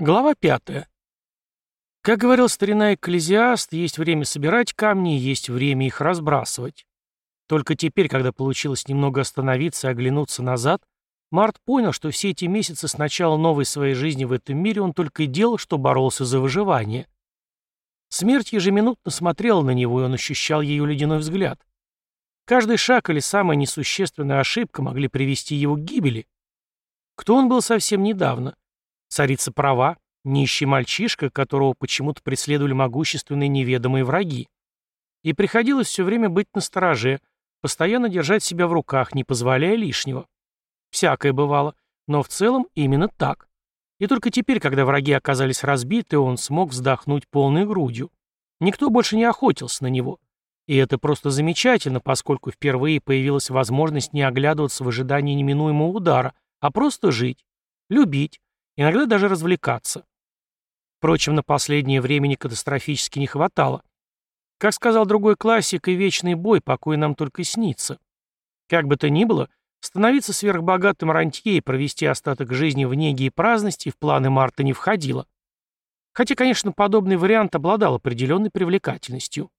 Глава пятая. Как говорил старина экклезиаст, есть время собирать камни, есть время их разбрасывать. Только теперь, когда получилось немного остановиться и оглянуться назад, Март понял, что все эти месяцы с начала новой своей жизни в этом мире он только и делал, что боролся за выживание. Смерть ежеминутно смотрела на него, и он ощущал ее ледяной взгляд. Каждый шаг или самая несущественная ошибка могли привести его к гибели. Кто он был совсем недавно? Царица права, нищий мальчишка, которого почему-то преследовали могущественные неведомые враги. И приходилось все время быть настороже, постоянно держать себя в руках, не позволяя лишнего. Всякое бывало, но в целом именно так. И только теперь, когда враги оказались разбиты, он смог вздохнуть полной грудью. Никто больше не охотился на него. И это просто замечательно, поскольку впервые появилась возможность не оглядываться в ожидании неминуемого удара, а просто жить, любить, иногда даже развлекаться. Впрочем, на последнее времени катастрофически не хватало. Как сказал другой классик, и вечный бой покой нам только снится. Как бы то ни было, становиться сверхбогатым рантье и провести остаток жизни в неге и праздности в планы Марта не входило. Хотя, конечно, подобный вариант обладал определенной привлекательностью.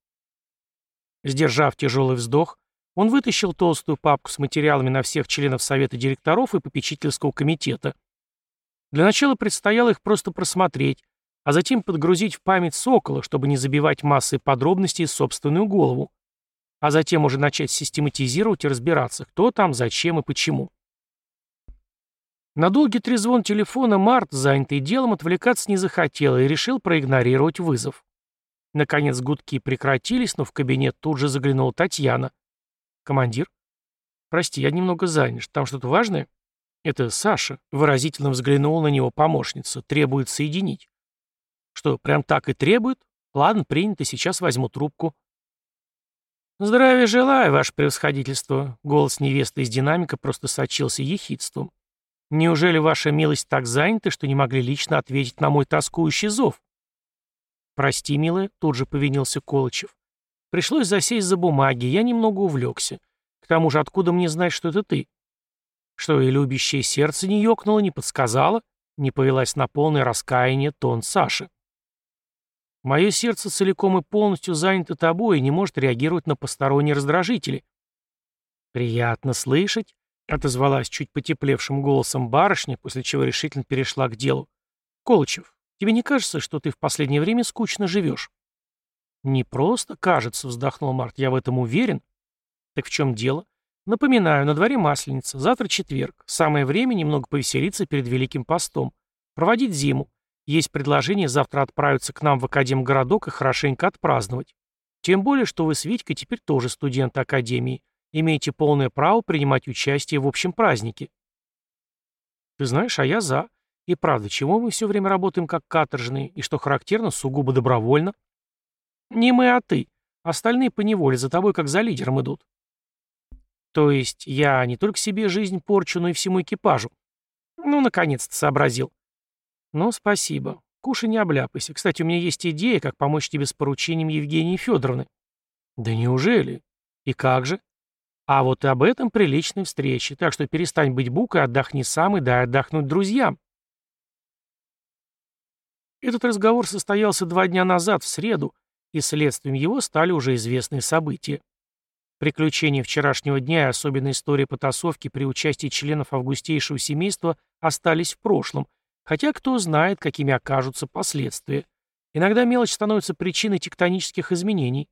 Сдержав тяжелый вздох, он вытащил толстую папку с материалами на всех членов Совета директоров и попечительского комитета – для начала предстояло их просто просмотреть, а затем подгрузить в память Сокола, чтобы не забивать массой подробностей собственную голову. А затем уже начать систематизировать и разбираться, кто там, зачем и почему. На долгий трезвон телефона Март, занятый делом, отвлекаться не захотел и решил проигнорировать вызов. Наконец гудки прекратились, но в кабинет тут же заглянула Татьяна. «Командир?» «Прости, я немного занят. Там что-то важное?» «Это Саша», — выразительно взглянула на него помощница, — «требует соединить». «Что, прям так и требует? Ладно, принято, сейчас возьму трубку». «Здравия желаю, ваше превосходительство», — голос невесты из динамика просто сочился ехидством. «Неужели ваша милость так занята, что не могли лично ответить на мой тоскующий зов?» «Прости, милая», — тут же повинился Колычев. «Пришлось засесть за бумаги, я немного увлекся. К тому же, откуда мне знать, что это ты?» Что и любящее сердце не ёкнуло, не подсказало, не повелась на полное раскаяние тон Саши. Мое сердце целиком и полностью занято тобой и не может реагировать на посторонние раздражители. Приятно слышать, отозвалась чуть потеплевшим голосом барышня, после чего решительно перешла к делу. Колычев, тебе не кажется, что ты в последнее время скучно живешь? Не просто кажется, вздохнул Март, я в этом уверен. Так в чем дело? Напоминаю, на дворе Масленица, завтра четверг. Самое время немного повеселиться перед Великим постом. Проводить зиму. Есть предложение завтра отправиться к нам в Академгородок и хорошенько отпраздновать. Тем более, что вы с Витькой теперь тоже студенты Академии. Имеете полное право принимать участие в общем празднике. Ты знаешь, а я за. И правда, чего мы все время работаем как каторжные, и что характерно, сугубо добровольно? Не мы, а ты. Остальные поневоле за тобой как за лидером идут. То есть я не только себе жизнь порчу, но и всему экипажу. Ну, наконец-то сообразил. Ну, спасибо. Кушай, не обляпайся. Кстати, у меня есть идея, как помочь тебе с поручением Евгении Федоровны. Да неужели? И как же? А вот и об этом при личной встрече. Так что перестань быть букой, отдохни сам и дай отдохнуть друзьям. Этот разговор состоялся два дня назад, в среду, и следствием его стали уже известные события. Приключения вчерашнего дня и особенно история потасовки при участии членов августейшего семейства остались в прошлом, хотя кто знает, какими окажутся последствия. Иногда мелочь становится причиной тектонических изменений.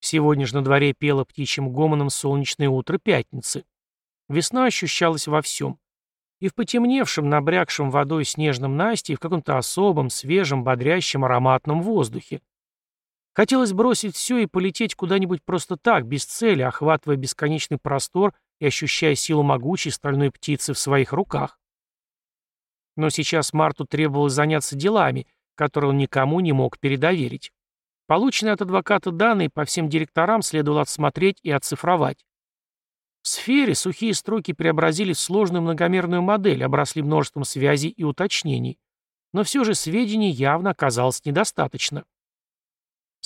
Сегодня же на дворе пело птичьим гомоном солнечное утро пятницы. Весна ощущалась во всем. И в потемневшем, набрякшем водой снежном Насте, и в каком-то особом, свежем, бодрящем, ароматном воздухе. Хотелось бросить все и полететь куда-нибудь просто так, без цели, охватывая бесконечный простор и ощущая силу могучей стальной птицы в своих руках. Но сейчас Марту требовалось заняться делами, которые он никому не мог передоверить. Полученные от адвоката данные по всем директорам следовало отсмотреть и оцифровать. В сфере сухие строки преобразили в сложную многомерную модель, обросли множеством связей и уточнений. Но все же сведений явно оказалось недостаточно.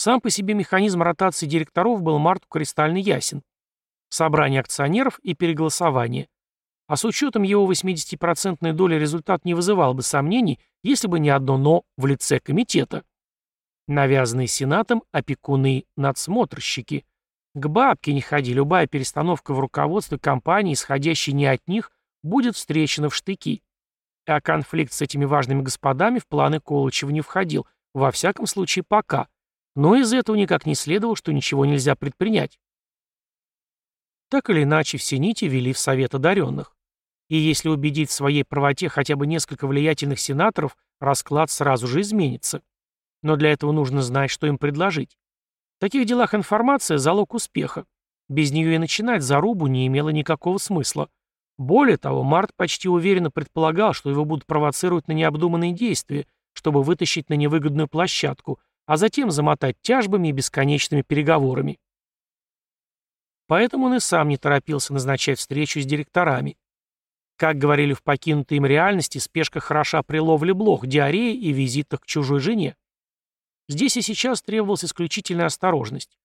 Сам по себе механизм ротации директоров был Марту кристально ясен. Собрание акционеров и переголосование. а с учетом его 80% доли результат не вызывал бы сомнений, если бы не одно «но» в лице комитета. Навязанные Сенатом опекуны-надсмотрщики. К бабке не ходи, любая перестановка в руководстве компании, исходящей не от них, будет встречена в штыки. А конфликт с этими важными господами в планы Колычева не входил, во всяком случае пока. Но из этого никак не следовало, что ничего нельзя предпринять. Так или иначе, все нити вели в совет одаренных. И если убедить в своей правоте хотя бы несколько влиятельных сенаторов, расклад сразу же изменится. Но для этого нужно знать, что им предложить. В таких делах информация – залог успеха. Без нее и начинать зарубу не имело никакого смысла. Более того, Март почти уверенно предполагал, что его будут провоцировать на необдуманные действия, чтобы вытащить на невыгодную площадку, а затем замотать тяжбами и бесконечными переговорами. Поэтому он и сам не торопился назначать встречу с директорами. Как говорили в покинутой им реальности, спешка хороша при ловле блох, диареи и визитах к чужой жене. Здесь и сейчас требовалась исключительная осторожность.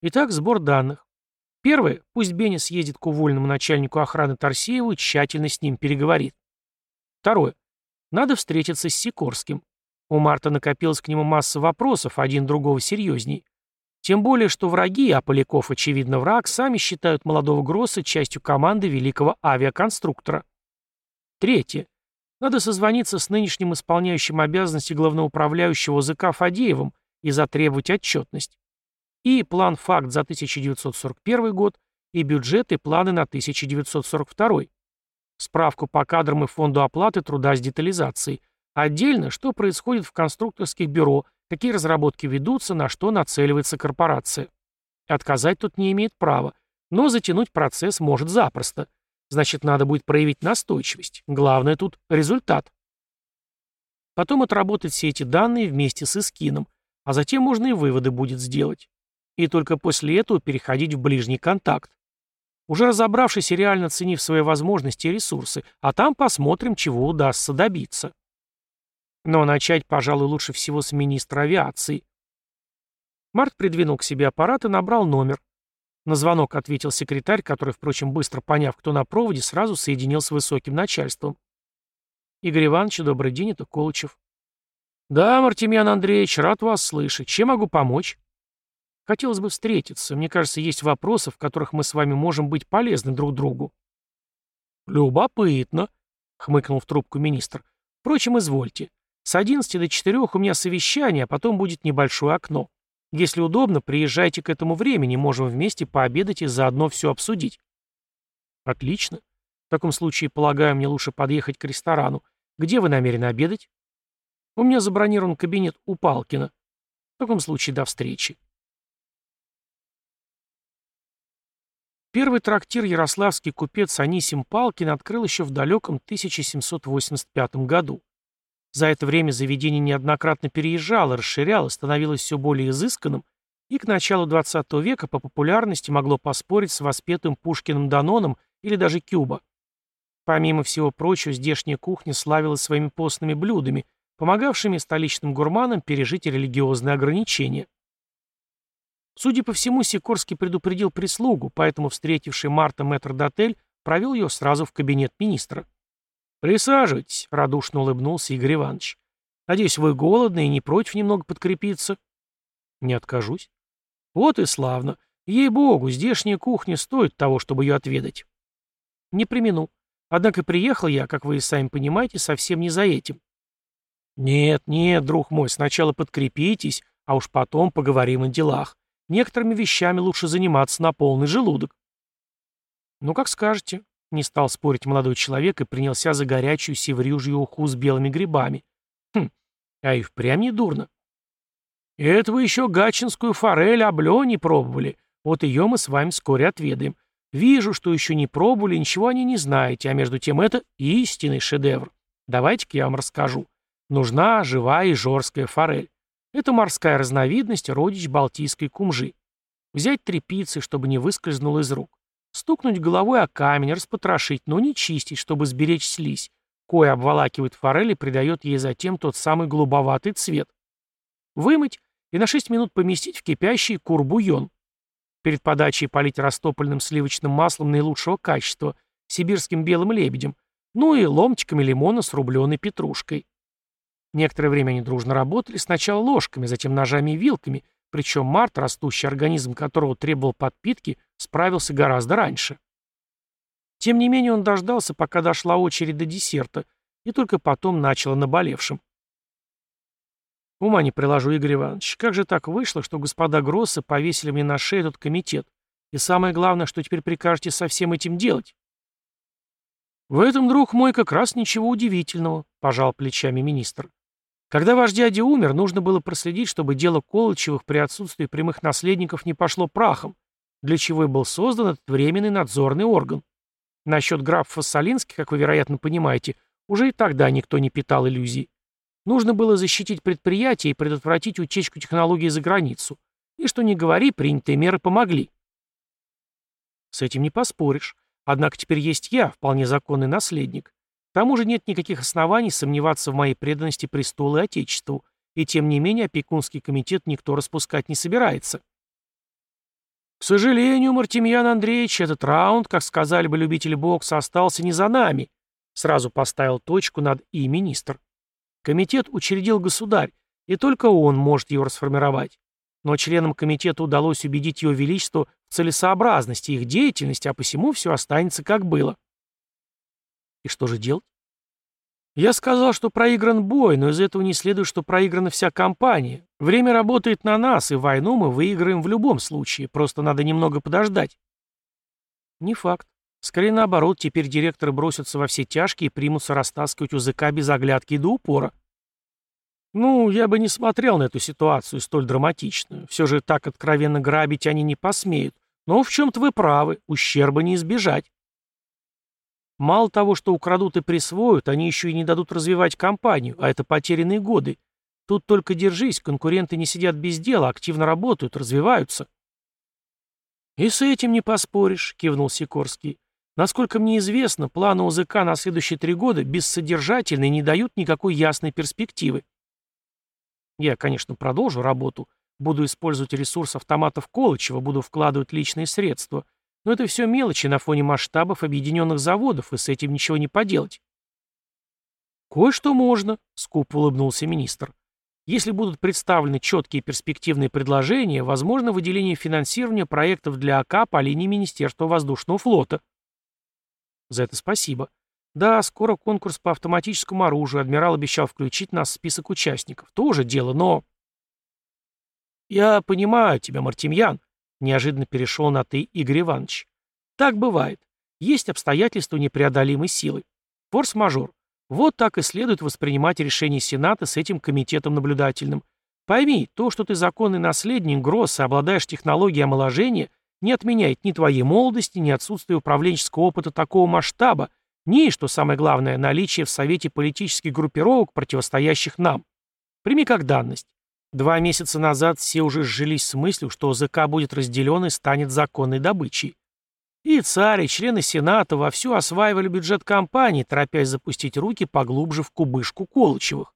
Итак, сбор данных. Первое. Пусть Бенни съездит к уволенному начальнику охраны Тарсееву и тщательно с ним переговорит. Второе. Надо встретиться с Сикорским. У Марта накопилась к нему масса вопросов, один другого серьезней. Тем более, что враги, а Поляков, очевидно, враг, сами считают молодого Гросса частью команды великого авиаконструктора. Третье. Надо созвониться с нынешним исполняющим обязанности главноуправляющего ОЗК Фадеевым и затребовать отчетность. И план-факт за 1941 год, и бюджет, и планы на 1942. Справку по кадрам и фонду оплаты труда с детализацией. Отдельно, что происходит в конструкторских бюро – какие разработки ведутся, на что нацеливается корпорация. Отказать тут не имеет права, но затянуть процесс может запросто. Значит, надо будет проявить настойчивость. Главное тут результат. Потом отработать все эти данные вместе с Искином, а затем можно и выводы будет сделать. И только после этого переходить в ближний контакт. Уже разобравшись и реально оценив свои возможности и ресурсы, а там посмотрим, чего удастся добиться. Но начать, пожалуй, лучше всего с министра авиации. Март придвинул к себе аппарат и набрал номер. На звонок ответил секретарь, который, впрочем, быстро поняв, кто на проводе, сразу соединил с высоким начальством. «Игорь Иванович, добрый день, это Колычев». «Да, Мартемьян Андреевич, рад вас слышать. Чем могу помочь?» «Хотелось бы встретиться. Мне кажется, есть вопросы, в которых мы с вами можем быть полезны друг другу». «Любопытно», — хмыкнул в трубку министр. «Впрочем, извольте. С 11 до 4 у меня совещание, а потом будет небольшое окно. Если удобно, приезжайте к этому времени, можем вместе пообедать и заодно все обсудить. Отлично. В таком случае, полагаю, мне лучше подъехать к ресторану. Где вы намерены обедать? У меня забронирован кабинет у Палкина. В таком случае, до встречи. Первый трактир ярославский купец Анисим Палкин открыл еще в далеком 1785 году. За это время заведение неоднократно переезжало, расширялось, становилось все более изысканным и к началу XX века по популярности могло поспорить с воспетым Пушкиным Даноном или даже Кюба. Помимо всего прочего, здешняя кухня славилась своими постными блюдами, помогавшими столичным гурманам пережить религиозные ограничения. Судя по всему, Сикорский предупредил прислугу, поэтому встретивший Марта мэтр-дотель провел ее сразу в кабинет министра. «Присаживайтесь», — радушно улыбнулся Игорь Иванович. «Надеюсь, вы голодны и не против немного подкрепиться?» «Не откажусь». «Вот и славно. Ей-богу, здешняя кухня стоит того, чтобы ее отведать». «Не примену. Однако приехал я, как вы и сами понимаете, совсем не за этим». «Нет, нет, друг мой, сначала подкрепитесь, а уж потом поговорим о делах. Некоторыми вещами лучше заниматься на полный желудок». «Ну, как скажете», не стал спорить молодой человек и принялся за горячую севрюжью уху с белыми грибами. Хм, а и впрямь не дурно. Это вы еще гачинскую форель облё не пробовали. Вот ее мы с вами вскоре отведаем. Вижу, что еще не пробовали, ничего о ней не знаете, а между тем это истинный шедевр. Давайте-ка я вам расскажу. Нужна живая и жорская форель. Это морская разновидность, родич балтийской кумжи. Взять три пиццы, чтобы не выскользнуло из рук. Стукнуть головой о камень, распотрошить, но не чистить, чтобы сберечь слизь. Кое обволакивает форель и придает ей затем тот самый голубоватый цвет. Вымыть и на 6 минут поместить в кипящий курбуйон. Перед подачей полить растопленным сливочным маслом наилучшего качества сибирским белым лебедем, ну и ломтиками лимона с рубленой петрушкой. Некоторое время они дружно работали, сначала ложками, затем ножами и вилками, причем Март, растущий организм которого требовал подпитки, справился гораздо раньше. Тем не менее он дождался, пока дошла очередь до десерта, и только потом начал наболевшим. Ума не приложу, Игорь Иванович, как же так вышло, что господа Гроссы повесили мне на шею этот комитет? И самое главное, что теперь прикажете со всем этим делать? В этом, друг мой, как раз ничего удивительного, пожал плечами министр. Когда ваш дядя умер, нужно было проследить, чтобы дело Колычевых при отсутствии прямых наследников не пошло прахом, для чего и был создан этот временный надзорный орган. Насчет графа Фассалинских, как вы, вероятно, понимаете, уже и тогда никто не питал иллюзий. Нужно было защитить предприятие и предотвратить утечку технологий за границу. И что ни говори, принятые меры помогли. С этим не поспоришь. Однако теперь есть я, вполне законный наследник. Тому же нет никаких оснований сомневаться в моей преданности престолу и отечеству, и тем не менее опекунский комитет никто распускать не собирается. К сожалению, Мартемьян Андреевич, этот раунд, как сказали бы любители бокса, остался не за нами. Сразу поставил точку над «и» министр. Комитет учредил государь, и только он может его расформировать. Но членам комитета удалось убедить его величество в целесообразности их деятельности, а посему все останется как было. И что же делать? Я сказал, что проигран бой, но из этого не следует, что проиграна вся кампания. Время работает на нас, и войну мы выиграем в любом случае, просто надо немного подождать. Не факт. Скорее наоборот, теперь директоры бросятся во все тяжкие и примутся растаскивать УЗК без оглядки и до упора. Ну, я бы не смотрел на эту ситуацию столь драматичную. Все же так откровенно грабить они не посмеют. Но в чем-то вы правы, ущерба не избежать. Мало того, что украдут и присвоят, они еще и не дадут развивать компанию, а это потерянные годы. Тут только держись, конкуренты не сидят без дела, активно работают, развиваются. «И с этим не поспоришь», — кивнул Сикорский. Насколько мне известно, планы ОЗК на следующие три года бессодержательны и не дают никакой ясной перспективы. Я, конечно, продолжу работу, буду использовать ресурс автоматов Колычева, буду вкладывать личные средства, но это все мелочи на фоне масштабов объединенных заводов, и с этим ничего не поделать. «Кое-что можно», — скупо улыбнулся министр. «Если будут представлены четкие перспективные предложения, возможно выделение финансирования проектов для АК по линии Министерства воздушного флота». За это спасибо. Да, скоро конкурс по автоматическому оружию. Адмирал обещал включить нас в список участников. Тоже дело, но... Я понимаю тебя, Мартемьян. Неожиданно перешел на «ты» Игорь Иванович. Так бывает. Есть обстоятельства непреодолимой силы. Форс-мажор. Вот так и следует воспринимать решение Сената с этим комитетом наблюдательным. Пойми, то, что ты законный наследник Гросса, обладаешь технологией омоложения, не отменяет ни твоей молодости, ни отсутствия управленческого опыта такого масштаба, ни, что самое главное, наличие в Совете политических группировок, противостоящих нам. Прими как данность. Два месяца назад все уже сжились с мыслью, что ОЗК будет разделен и станет законной добычей. И царь, и члены Сената вовсю осваивали бюджет компании, торопясь запустить руки поглубже в кубышку Колычевых.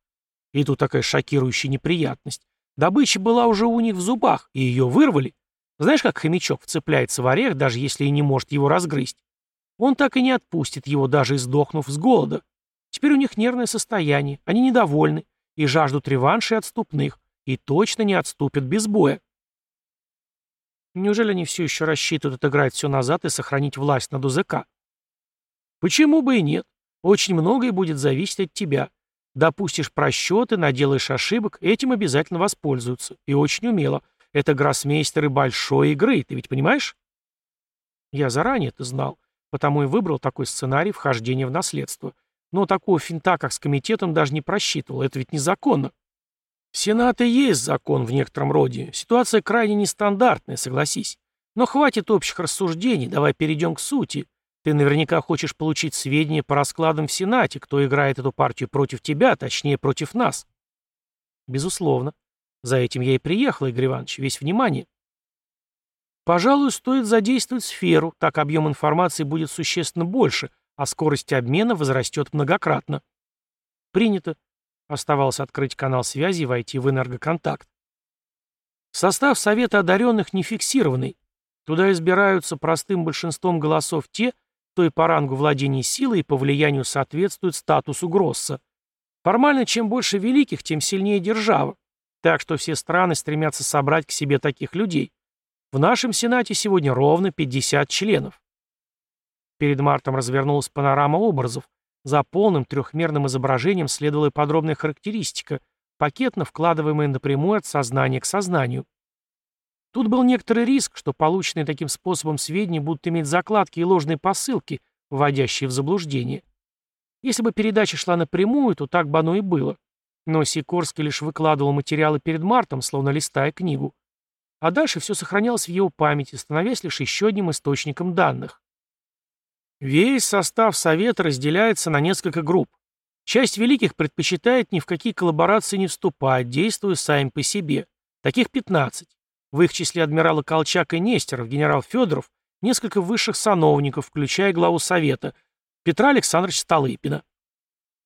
И тут такая шокирующая неприятность. Добыча была уже у них в зубах, и ее вырвали. Знаешь, как хомячок вцепляется в орех, даже если и не может его разгрызть? Он так и не отпустит его, даже издохнув с голода. Теперь у них нервное состояние, они недовольны и жаждут реванша и отступных, и точно не отступят без боя. Неужели они все еще рассчитывают отыграть все назад и сохранить власть над УЗК? Почему бы и нет? Очень многое будет зависеть от тебя. Допустишь просчеты, наделаешь ошибок, этим обязательно воспользуются. И очень умело. Это гроссмейстеры большой игры, ты ведь понимаешь? Я заранее это знал, потому и выбрал такой сценарий вхождения в наследство. Но такого финта, как с комитетом, даже не просчитывал. Это ведь незаконно. Сенат и есть закон в некотором роде. Ситуация крайне нестандартная, согласись. Но хватит общих рассуждений, давай перейдем к сути. Ты наверняка хочешь получить сведения по раскладам в Сенате, кто играет эту партию против тебя, точнее, против нас. Безусловно. За этим я и приехал, Игорь Иванович, весь внимание. Пожалуй, стоит задействовать сферу, так объем информации будет существенно больше, а скорость обмена возрастет многократно. Принято. Оставалось открыть канал связи и войти в энергоконтакт. Состав Совета одаренных не фиксированный. Туда избираются простым большинством голосов те, то и по рангу владения силой и по влиянию соответствует статусу Гросса. Формально, чем больше великих, тем сильнее держава. Так что все страны стремятся собрать к себе таких людей. В нашем Сенате сегодня ровно 50 членов. Перед Мартом развернулась панорама образов. За полным трехмерным изображением следовала и подробная характеристика, пакетно вкладываемая напрямую от сознания к сознанию. Тут был некоторый риск, что полученные таким способом сведения будут иметь закладки и ложные посылки, вводящие в заблуждение. Если бы передача шла напрямую, то так бы оно и было. Но Сикорский лишь выкладывал материалы перед Мартом, словно листая книгу. А дальше все сохранялось в его памяти, становясь лишь еще одним источником данных. Весь состав Совета разделяется на несколько групп. Часть великих предпочитает ни в какие коллаборации не вступать, действуя сами по себе. Таких 15. В их числе адмиралы Колчак и Нестеров, генерал Федоров, несколько высших сановников, включая главу Совета, Петра Александровича Столыпина.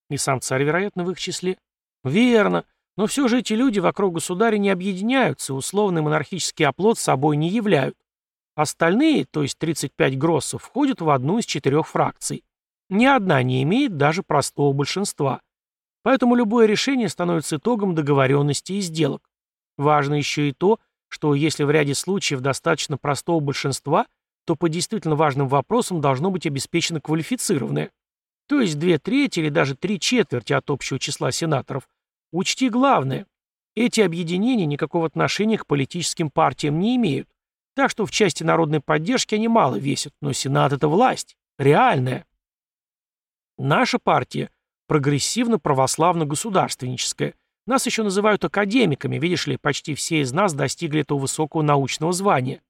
И сам царь, вероятно, в их числе. Верно. Но все же эти люди вокруг государя не объединяются, условный монархический оплот собой не являют. Остальные, то есть 35 гроссов, входят в одну из четырех фракций. Ни одна не имеет даже простого большинства. Поэтому любое решение становится итогом договоренности и сделок. Важно еще и то, что если в ряде случаев достаточно простого большинства, то по действительно важным вопросам должно быть обеспечено квалифицированное. То есть две трети или даже три четверти от общего числа сенаторов. Учти главное. Эти объединения никакого отношения к политическим партиям не имеют. Так что в части народной поддержки они мало весят, но Сенат — это власть. Реальная. Наша партия прогрессивно-православно-государственническая – нас еще называют академиками, видишь ли, почти все из нас достигли этого высокого научного звания.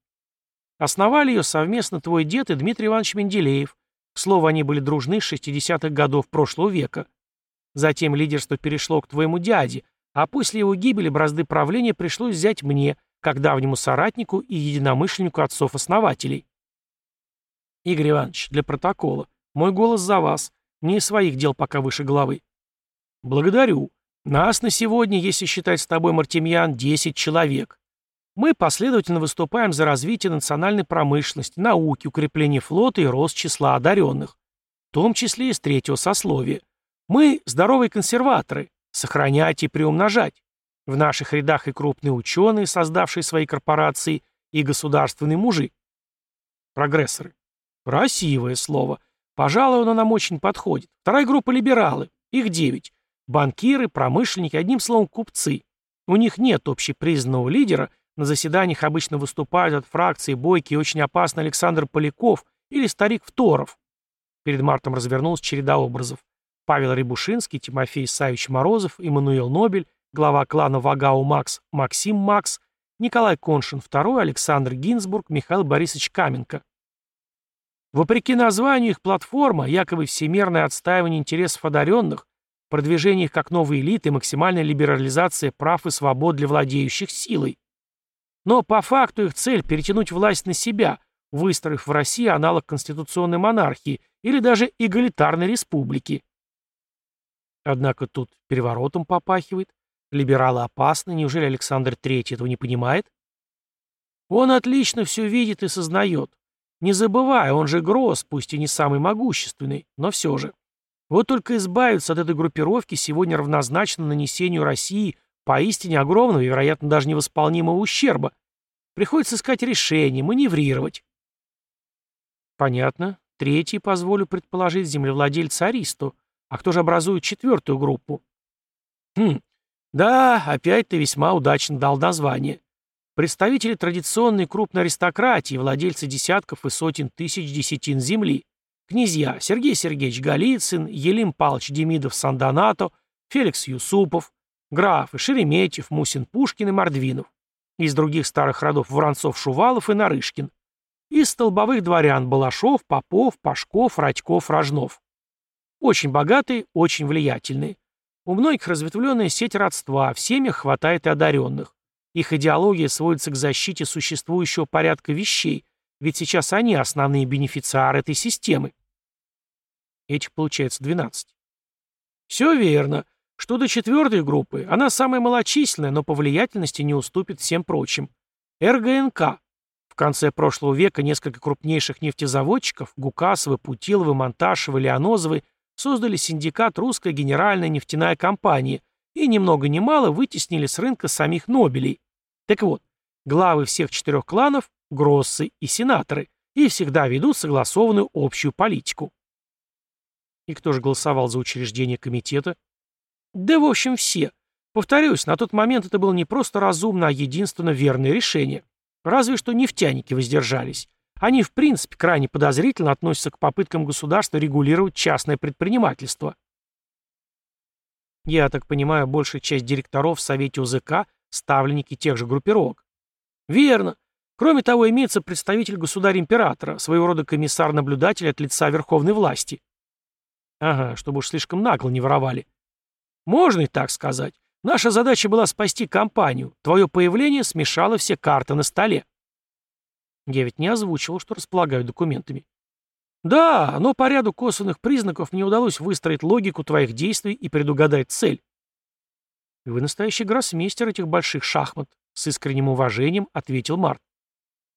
Основали ее совместно твой дед и Дмитрий Иванович Менделеев. К слову, они были дружны с 60-х годов прошлого века. Затем лидерство перешло к твоему дяде, а после его гибели бразды правления пришлось взять мне, как давнему соратнику и единомышленнику отцов-основателей. Игорь Иванович, для протокола. Мой голос за вас. Мне своих дел пока выше головы. Благодарю. Нас на сегодня, если считать с тобой, Мартемьян, 10 человек. Мы последовательно выступаем за развитие национальной промышленности, науки, укрепление флота и рост числа одаренных, в том числе и с третьего сословия. Мы – здоровые консерваторы, сохранять и приумножать. В наших рядах и крупные ученые, создавшие свои корпорации, и государственные мужи. Прогрессоры. Красивое слово. Пожалуй, оно нам очень подходит. Вторая группа – либералы. Их девять. Банкиры, промышленники, одним словом, купцы. У них нет общепризнанного лидера, на заседаниях обычно выступают от фракции бойкий и очень опасный Александр Поляков или старик Второв. Перед Мартом развернулась череда образов. Павел Рябушинский, Тимофей Савич Морозов, Иммануил Нобель, глава клана Вагау Макс, Максим Макс, Николай Коншин II, Александр Гинзбург, Михаил Борисович Каменко. Вопреки названию их платформа, якобы всемирное отстаивание интересов одаренных, продвижение их как новой элиты максимальная либерализация прав и свобод для владеющих силой. Но по факту их цель – перетянуть власть на себя, выстроив в России аналог конституционной монархии или даже эгалитарной республики. Однако тут переворотом попахивает. Либералы опасны, неужели Александр III этого не понимает? Он отлично все видит и сознает. Не забывая, он же Гросс, пусть и не самый могущественный, но все же. Вот только избавиться от этой группировки сегодня равнозначно нанесению России поистине огромного и, вероятно, даже невосполнимого ущерба. Приходится искать решение, маневрировать. Понятно. Третий, позволю предположить, землевладельца Аристо. А кто же образует четвертую группу? Хм, да, опять ты весьма удачно дал название. Представители традиционной крупной аристократии, владельцы десятков и сотен тысяч десятин земли. Князья Сергей Сергеевич Голицын, Елим Павлович Демидов Сандонато, Феликс Юсупов, графы Шереметьев, Мусин Пушкин и Мордвинов. Из других старых родов Воронцов Шувалов и Нарышкин. Из столбовых дворян Балашов, Попов, Пашков, Радьков, Рожнов. Очень богатые, очень влиятельные. У многих разветвленная сеть родства, в семьях хватает и одаренных. Их идеология сводится к защите существующего порядка вещей, ведь сейчас они основные бенефициары этой системы. Этих получается 12. Все верно. Что до четвертой группы, она самая малочисленная, но по влиятельности не уступит всем прочим. РГНК. В конце прошлого века несколько крупнейших нефтезаводчиков – Гукасовы, Путиловы, Монташевы, Леонозовы – создали синдикат «Русская генеральная нефтяная компания» и ни много ни мало вытеснили с рынка самих Нобелей. Так вот, главы всех четырех кланов – Гроссы и сенаторы – и всегда ведут согласованную общую политику. И кто же голосовал за учреждение комитета? Да, в общем, все. Повторюсь, на тот момент это было не просто разумно, а единственно верное решение. Разве что нефтяники воздержались. Они, в принципе, крайне подозрительно относятся к попыткам государства регулировать частное предпринимательство. Я так понимаю, большая часть директоров в Совете УЗК – ставленники тех же группировок. Верно. Кроме того, имеется представитель государя-императора, своего рода комиссар-наблюдатель от лица верховной власти. Ага, чтобы уж слишком нагло не воровали. Можно и так сказать. Наша задача была спасти компанию. Твое появление смешало все карты на столе. Я ведь не озвучивал, что располагаю документами. Да, но по ряду косвенных признаков мне удалось выстроить логику твоих действий и предугадать цель. Вы настоящий гроссмейстер этих больших шахмат, с искренним уважением ответил Март.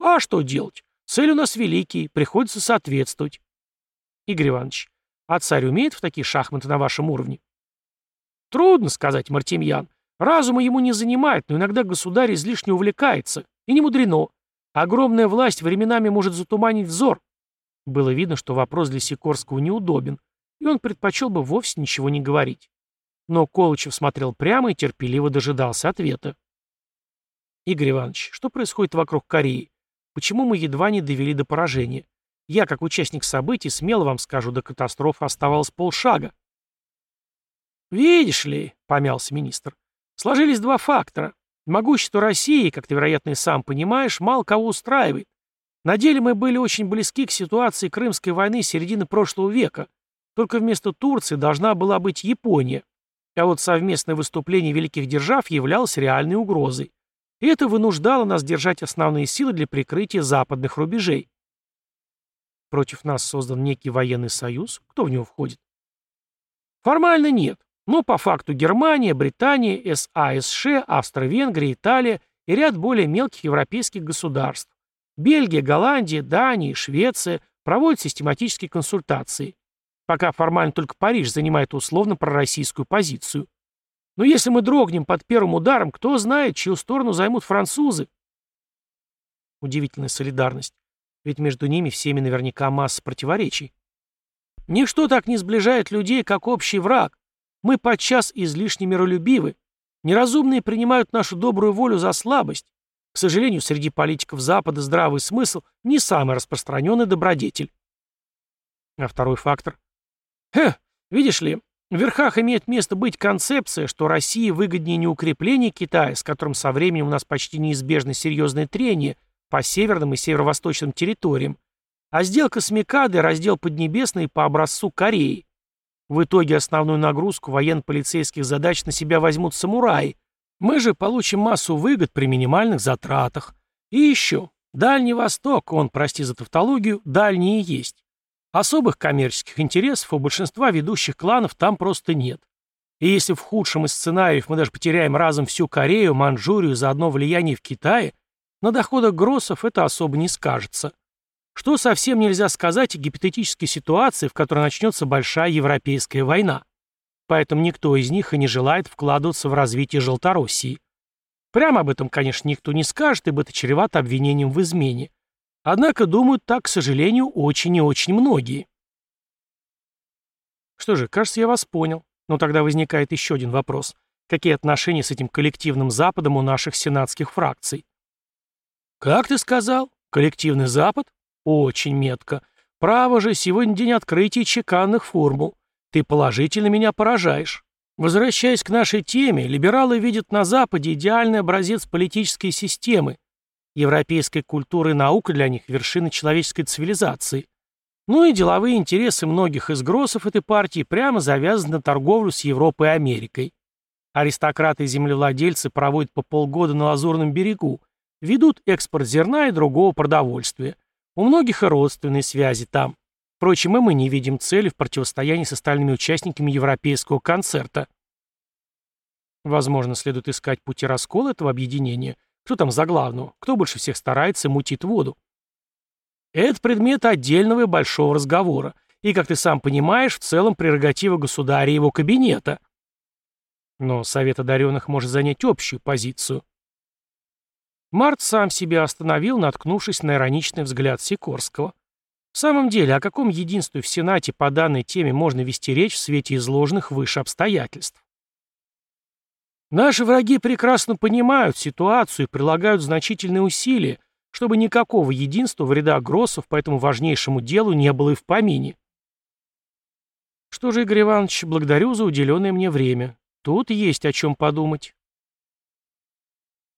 А что делать? Цель у нас великий, приходится соответствовать. Игорь Иванович, а царь умеет в такие шахматы на вашем уровне? Трудно сказать, Мартемьян. Разума ему не занимает, но иногда государь излишне увлекается. И не мудрено. Огромная власть временами может затуманить взор. Было видно, что вопрос для Сикорского неудобен, и он предпочел бы вовсе ничего не говорить. Но Колычев смотрел прямо и терпеливо дожидался ответа. «Игорь Иванович, что происходит вокруг Кореи? Почему мы едва не довели до поражения? Я, как участник событий, смело вам скажу, до катастрофы оставалось полшага. «Видишь ли», — помялся министр, — «сложились два фактора. Могущество России, как ты, вероятно, и сам понимаешь, мало кого устраивает. На деле мы были очень близки к ситуации Крымской войны середины прошлого века. Только вместо Турции должна была быть Япония. А вот совместное выступление великих держав являлось реальной угрозой. И это вынуждало нас держать основные силы для прикрытия западных рубежей. Против нас создан некий военный союз. Кто в него входит? Формально нет. Но по факту Германия, Британия, САСШ, Австро-Венгрия, Италия и ряд более мелких европейских государств. Бельгия, Голландия, Дания, Швеция проводят систематические консультации. Пока формально только Париж занимает условно пророссийскую позицию. Но если мы дрогнем под первым ударом, кто знает, чью сторону займут французы. Удивительная солидарность. Ведь между ними всеми наверняка масса противоречий. Ничто так не сближает людей, как общий враг. Мы подчас излишне миролюбивы. Неразумные принимают нашу добрую волю за слабость. К сожалению, среди политиков Запада здравый смысл не самый распространенный добродетель. А второй фактор? Хе, видишь ли, в верхах имеет место быть концепция, что России выгоднее не укрепление Китая, с которым со временем у нас почти неизбежно серьезное трение по северным и северо-восточным территориям, а сделка с Микадой, раздел Поднебесной по образцу Кореи. В итоге основную нагрузку военно-полицейских задач на себя возьмут самураи. Мы же получим массу выгод при минимальных затратах. И еще, Дальний Восток, он, прости за тавтологию, дальний и есть. Особых коммерческих интересов у большинства ведущих кланов там просто нет. И если в худшем из сценариев мы даже потеряем разом всю Корею, Манчжурию, заодно влияние в Китае, на доходах Гроссов это особо не скажется. Что совсем нельзя сказать о гипотетической ситуации, в которой начнется большая европейская война. Поэтому никто из них и не желает вкладываться в развитие Желтороссии. Прямо об этом, конечно, никто не скажет, ибо это чревато обвинением в измене. Однако думают так, к сожалению, очень и очень многие. Что же, кажется, я вас понял. Но тогда возникает еще один вопрос. Какие отношения с этим коллективным Западом у наших сенатских фракций? Как ты сказал? Коллективный Запад? Очень метко. Право же, сегодня день открытия чеканных формул. Ты положительно меня поражаешь. Возвращаясь к нашей теме, либералы видят на Западе идеальный образец политической системы, Европейская культура и наука для них – вершины человеческой цивилизации. Ну и деловые интересы многих из гроссов этой партии прямо завязаны на торговлю с Европой и Америкой. Аристократы и землевладельцы проводят по полгода на Лазурном берегу, ведут экспорт зерна и другого продовольствия. У многих и родственные связи там. Впрочем, и мы не видим цели в противостоянии с остальными участниками европейского концерта. Возможно, следует искать пути раскола этого объединения – Кто там за главного? Кто больше всех старается и мутит воду? Это предмет отдельного и большого разговора. И, как ты сам понимаешь, в целом прерогатива государя и его кабинета. Но Совет одаренных может занять общую позицию. Март сам себя остановил, наткнувшись на ироничный взгляд Сикорского. В самом деле, о каком единстве в Сенате по данной теме можно вести речь в свете изложенных выше обстоятельств? Наши враги прекрасно понимают ситуацию и прилагают значительные усилия, чтобы никакого единства в рядах Гроссов по этому важнейшему делу не было и в помине. Что же, Игорь Иванович, благодарю за уделенное мне время. Тут есть о чем подумать.